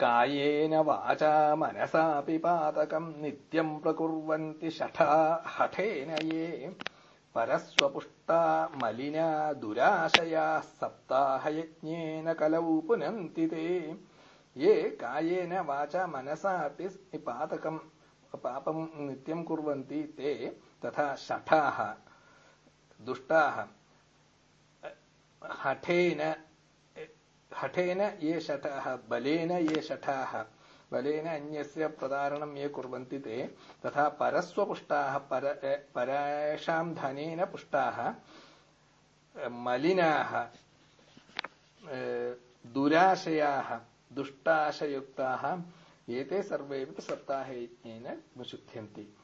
कायेन वाचा मनसापि पातकम् नित्यम् प्रकुर्वन्ति शठा हठेन ये। परस्वपुष्टा मलिना दुराशयाः सप्ताहयज्ञेन कलौ पुनन्ति ते। ये कायेन वाचा मनसा अपि पातकम् पापम् नित्यम् कुर्वन्ति ते तथा शठाः दुष्टाः हठेन हठेन ये शठाः बलेन ये शठाः। बलेन अन्यस्य प्रतारणं ये कुर्वन्ति ते तथा परस्वपुष्टाः पर परेषां धनेन पुष्टाः। मलिनाः दुराशयाः दुष्टाशयुक्ताः एते सर्वेपि सप्ताहेन विशुध्यन्ति